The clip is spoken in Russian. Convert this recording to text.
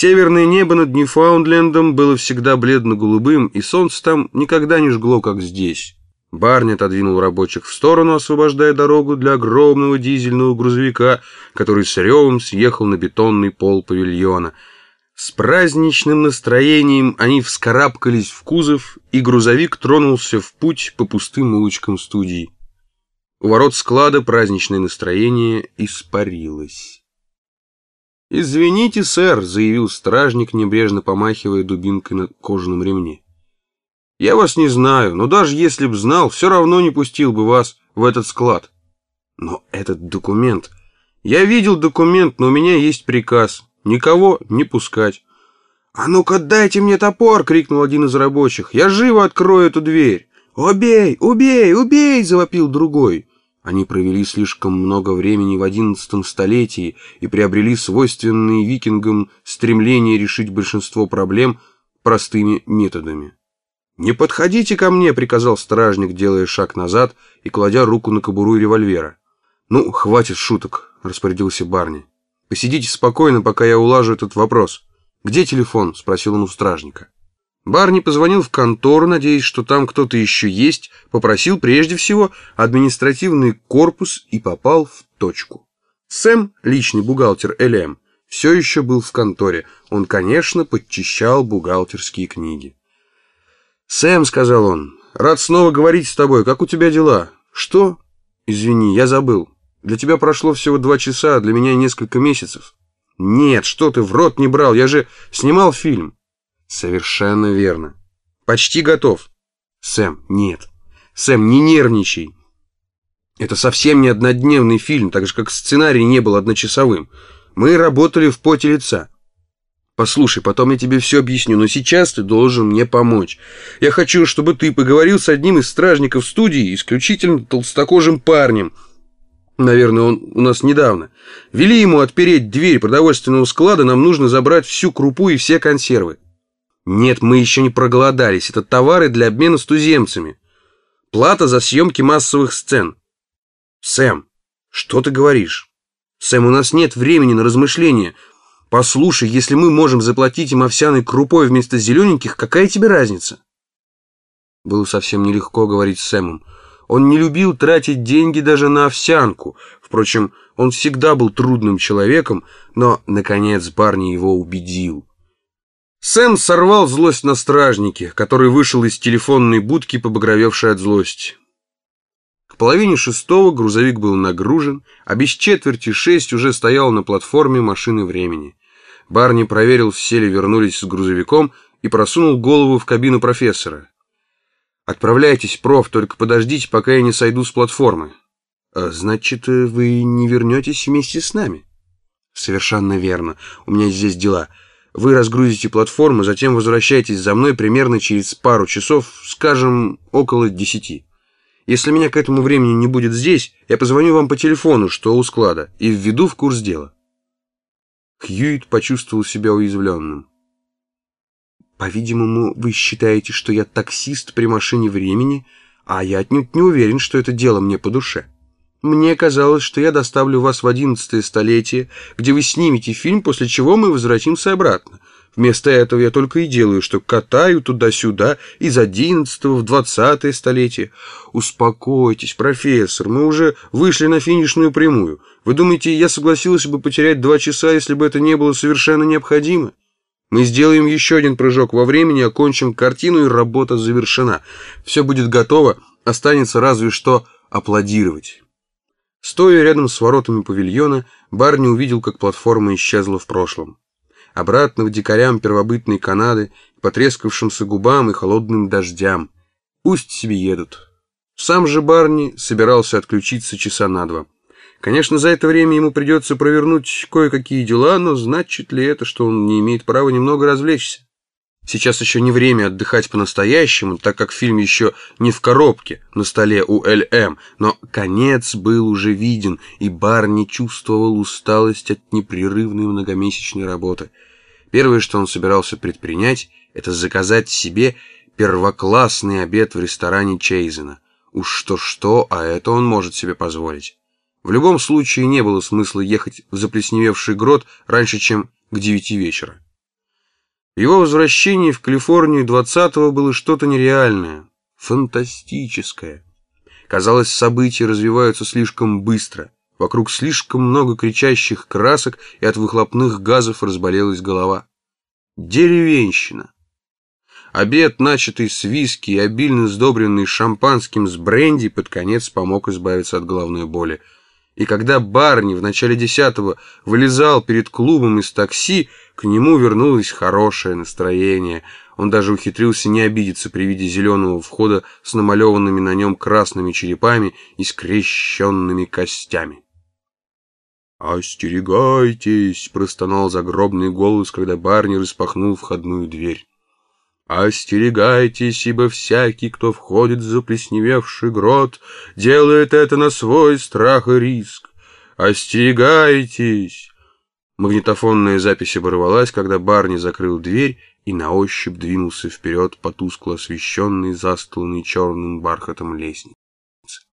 Северное небо над Ньюфаундлендом было всегда бледно-голубым, и солнце там никогда не жгло, как здесь. Барни отодвинул рабочих в сторону, освобождая дорогу для огромного дизельного грузовика, который с ревом съехал на бетонный пол павильона. С праздничным настроением они вскарабкались в кузов, и грузовик тронулся в путь по пустым улочкам студии. У ворот склада праздничное настроение испарилось. «Извините, сэр», — заявил стражник, небрежно помахивая дубинкой на кожаном ремне. «Я вас не знаю, но даже если б знал, все равно не пустил бы вас в этот склад». «Но этот документ...» «Я видел документ, но у меня есть приказ. Никого не пускать». «А ну-ка дайте мне топор!» — крикнул один из рабочих. «Я живо открою эту дверь!» «Убей! Убей! Убей!» — завопил другой. Они провели слишком много времени в одиннадцатом столетии и приобрели свойственные викингам стремление решить большинство проблем простыми методами. «Не подходите ко мне!» — приказал стражник, делая шаг назад и кладя руку на кобуру револьвера. «Ну, хватит шуток!» — распорядился Барни. «Посидите спокойно, пока я улажу этот вопрос. Где телефон?» — спросил он у стражника. Барни позвонил в контору, надеясь, что там кто-то еще есть, попросил прежде всего административный корпус и попал в точку. Сэм, личный бухгалтер ЛМ, все еще был в конторе. Он, конечно, подчищал бухгалтерские книги. «Сэм», — сказал он, — «рад снова говорить с тобой. Как у тебя дела?» «Что?» «Извини, я забыл. Для тебя прошло всего два часа, а для меня несколько месяцев». «Нет, что ты, в рот не брал, я же снимал фильм». Совершенно верно. Почти готов. Сэм, нет. Сэм, не нервничай. Это совсем не однодневный фильм, так же как сценарий не был одночасовым. Мы работали в поте лица. Послушай, потом я тебе все объясню, но сейчас ты должен мне помочь. Я хочу, чтобы ты поговорил с одним из стражников студии, исключительно толстокожим парнем. Наверное, он у нас недавно. Вели ему отпереть дверь продовольственного склада, нам нужно забрать всю крупу и все консервы. Нет, мы еще не проголодались. Это товары для обмена с туземцами. Плата за съемки массовых сцен. Сэм, что ты говоришь? Сэм, у нас нет времени на размышления. Послушай, если мы можем заплатить им овсяной крупой вместо зелененьких, какая тебе разница? Было совсем нелегко говорить с Сэмом. Он не любил тратить деньги даже на овсянку. Впрочем, он всегда был трудным человеком, но, наконец, Барни его убедил. Сэм сорвал злость на стражнике, который вышел из телефонной будки, побагровевший от злости. К половине шестого грузовик был нагружен, а без четверти шесть уже стоял на платформе машины времени. Барни проверил, все ли вернулись с грузовиком, и просунул голову в кабину профессора. «Отправляйтесь, проф, только подождите, пока я не сойду с платформы». «А, «Значит, вы не вернетесь вместе с нами?» «Совершенно верно. У меня здесь дела». Вы разгрузите платформу, затем возвращайтесь за мной примерно через пару часов, скажем, около десяти. Если меня к этому времени не будет здесь, я позвоню вам по телефону, что у склада, и введу в курс дела. Хьюит почувствовал себя уязвленным. По-видимому, вы считаете, что я таксист при машине времени, а я отнюдь не уверен, что это дело мне по душе. Мне казалось, что я доставлю вас в одиннадцатое столетие, где вы снимете фильм, после чего мы возвратимся обратно. Вместо этого я только и делаю, что катаю туда-сюда из одиннадцатого в двадцатое столетие. Успокойтесь, профессор, мы уже вышли на финишную прямую. Вы думаете, я согласился бы потерять два часа, если бы это не было совершенно необходимо? Мы сделаем еще один прыжок во времени, окончим картину, и работа завершена. Все будет готово, останется разве что аплодировать». Стоя рядом с воротами павильона, Барни увидел, как платформа исчезла в прошлом. Обратно к дикарям первобытной Канады, потрескавшимся губам и холодным дождям. Пусть себе едут. Сам же Барни собирался отключиться часа на два. Конечно, за это время ему придется провернуть кое-какие дела, но значит ли это, что он не имеет права немного развлечься? Сейчас еще не время отдыхать по-настоящему, так как фильм еще не в коробке на столе у ЛМ, но конец был уже виден, и Барни чувствовал усталость от непрерывной многомесячной работы. Первое, что он собирался предпринять, это заказать себе первоклассный обед в ресторане Чейзена. Уж что-что, а это он может себе позволить. В любом случае не было смысла ехать в заплесневевший грот раньше, чем к девяти вечера. Его возвращение в Калифорнию 20-го было что-то нереальное, фантастическое. Казалось, события развиваются слишком быстро. Вокруг слишком много кричащих красок, и от выхлопных газов разболелась голова. Деревенщина. Обед, начатый с виски и обильно сдобренный шампанским с бренди, под конец помог избавиться от головной боли. И когда Барни в начале десятого вылезал перед клубом из такси, к нему вернулось хорошее настроение. Он даже ухитрился не обидеться при виде зеленого входа с намалеванными на нем красными черепами и скрещенными костями. «Остерегайтесь!» — простонал загробный голос, когда Барни распахнул входную дверь. «Остерегайтесь, ибо всякий, кто входит в заплесневевший грот, делает это на свой страх и риск. Остерегайтесь!» Магнитофонная запись оборвалась, когда Барни закрыл дверь и на ощупь двинулся вперед по тускло освещенной, застланной черным бархатом лестнице.